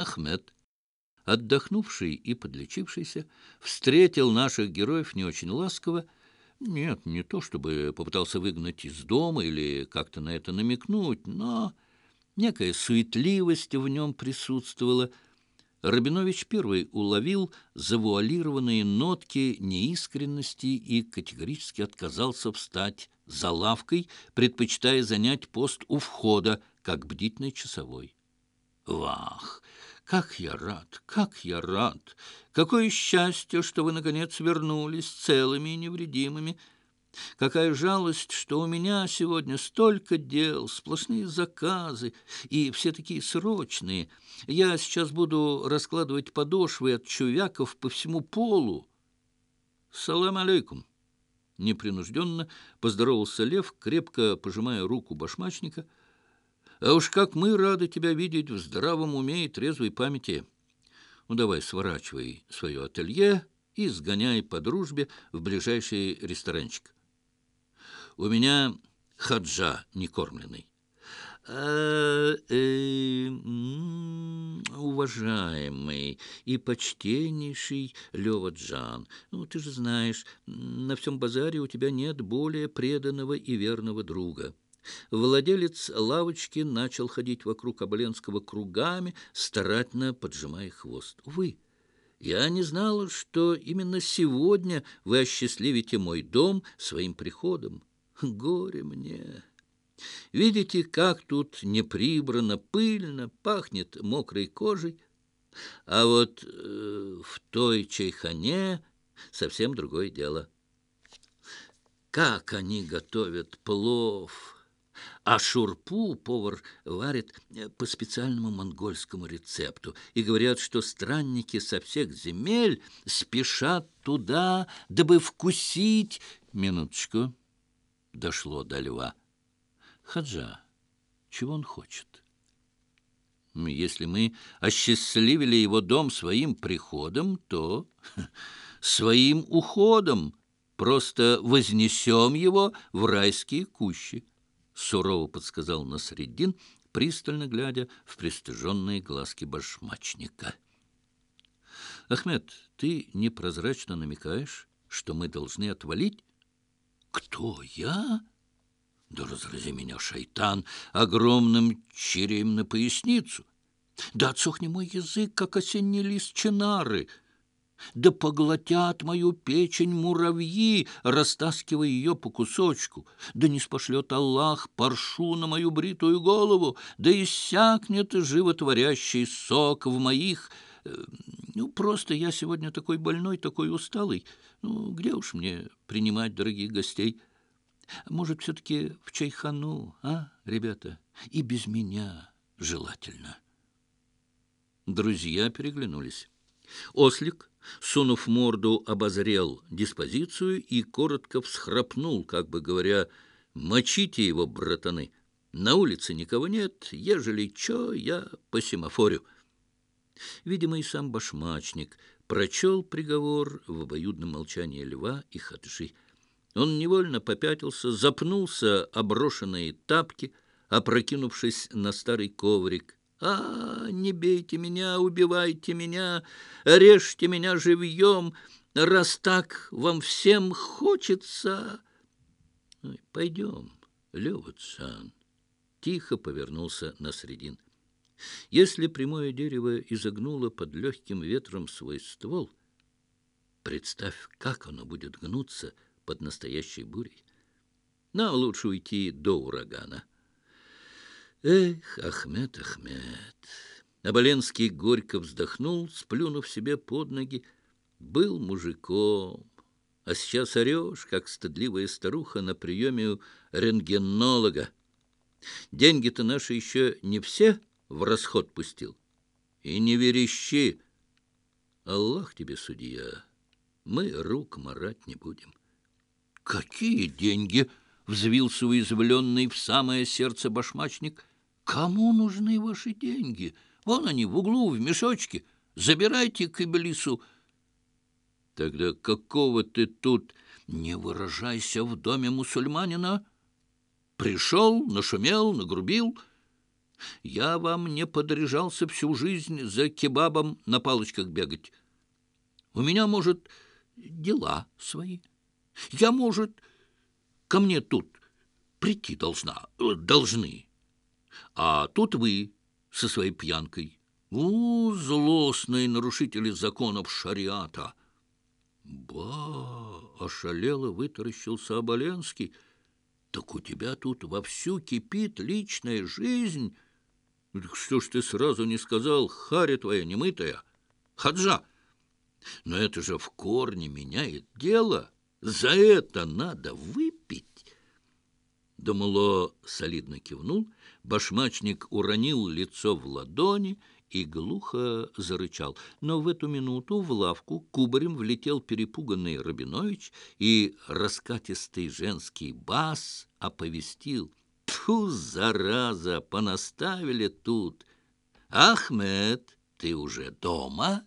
Ахмед, отдохнувший и подлечившийся, встретил наших героев не очень ласково. Нет, не то чтобы попытался выгнать из дома или как-то на это намекнуть, но некая суетливость в нем присутствовала. Рабинович первый уловил завуалированные нотки неискренности и категорически отказался встать за лавкой, предпочитая занять пост у входа, как бдительный часовой. Вах! Как я рад, как я рад! Какое счастье, что вы, наконец, вернулись целыми и невредимыми! Какая жалость, что у меня сегодня столько дел, сплошные заказы, и все такие срочные. Я сейчас буду раскладывать подошвы от чувяков по всему полу. Салам алейкум! Непринужденно поздоровался Лев, крепко пожимая руку башмачника — а уж как мы рады тебя видеть в здравом уме и трезвой памяти. Ну, давай, сворачивай свое ателье и сгоняй по дружбе в ближайший ресторанчик. У меня хаджа некормленный. А, э, уважаемый и почтеннейший Лёва Джан, ну, ты же знаешь, на всем базаре у тебя нет более преданного и верного друга». Владелец лавочки начал ходить вокруг Оболенского кругами, старательно поджимая хвост. «Увы, я не знала, что именно сегодня вы осчастливите мой дом своим приходом. Горе мне!» Видите, как тут неприбрано, пыльно, пахнет мокрой кожей. А вот э, в той чайхане совсем другое дело. Как они готовят плов! А шурпу повар варит э, по специальному монгольскому рецепту. И говорят, что странники со всех земель спешат туда, дабы вкусить... Минуточку. Дошло до льва. Хаджа, чего он хочет? Если мы осчастливили его дом своим приходом, то своим уходом просто вознесем его в райские кущи сурово подсказал Насреддин, пристально глядя в пристыженные глазки башмачника. «Ахмед, ты непрозрачно намекаешь, что мы должны отвалить?» «Кто, я?» «Да разрази меня, шайтан, огромным черем на поясницу! Да отсохни мой язык, как осенний лист чинары!» Да поглотят мою печень муравьи, растаскивая ее по кусочку. Да не спошлет Аллах паршу на мою бритую голову, да иссякнет животворящий сок в моих... Э, ну, просто я сегодня такой больной, такой усталый. Ну, где уж мне принимать дорогих гостей? Может, все-таки в чайхану, а, ребята? И без меня желательно. Друзья переглянулись. Ослик сунув морду, обозрел диспозицию и коротко всхрапнул, как бы говоря, «Мочите его, братаны! На улице никого нет, ежели чё, я по семафорю». Видимо, и сам башмачник прочел приговор в обоюдном молчании льва и хаджи. Он невольно попятился, запнулся оброшенные тапки, опрокинувшись на старый коврик, а, не бейте меня, убивайте меня, режьте меня живьем, раз так вам всем хочется. Пойдем, Левацан. Тихо повернулся на средин. Если прямое дерево изогнуло под легким ветром свой ствол, представь, как оно будет гнуться под настоящей бурей. Нам лучше уйти до урагана. Эх, Ахмед, Ахмед! Оболенский горько вздохнул, сплюнув себе под ноги. Был мужиком, а сейчас орешь, как стыдливая старуха на приеме у рентгенолога. Деньги-то наши еще не все в расход пустил. И не верещи. Аллах тебе, судья, мы рук марать не будем. Какие деньги? — взвился уязвленный в самое сердце башмачник — Кому нужны ваши деньги? Вон они, в углу, в мешочке. Забирайте к Иблису. Тогда какого ты тут не выражайся в доме мусульманина? Пришел, нашумел, нагрубил. Я вам не подряжался всю жизнь за кебабом на палочках бегать. У меня, может, дела свои. Я, может, ко мне тут прийти должна, должны. А тут вы со своей пьянкой. У, злостные нарушители законов шариата! Ба! Ошалело вытаращился Оболенский. Так у тебя тут вовсю кипит личная жизнь. Так что ж ты сразу не сказал, харя твоя немытая? Хаджа! Но это же в корне меняет дело. За это надо выпить. Домуло солидно кивнул, башмачник уронил лицо в ладони и глухо зарычал. Но в эту минуту в лавку кубарем влетел перепуганный Рабинович, и раскатистый женский бас оповестил. Тьфу, зараза, понаставили тут! Ахмед, ты уже дома?»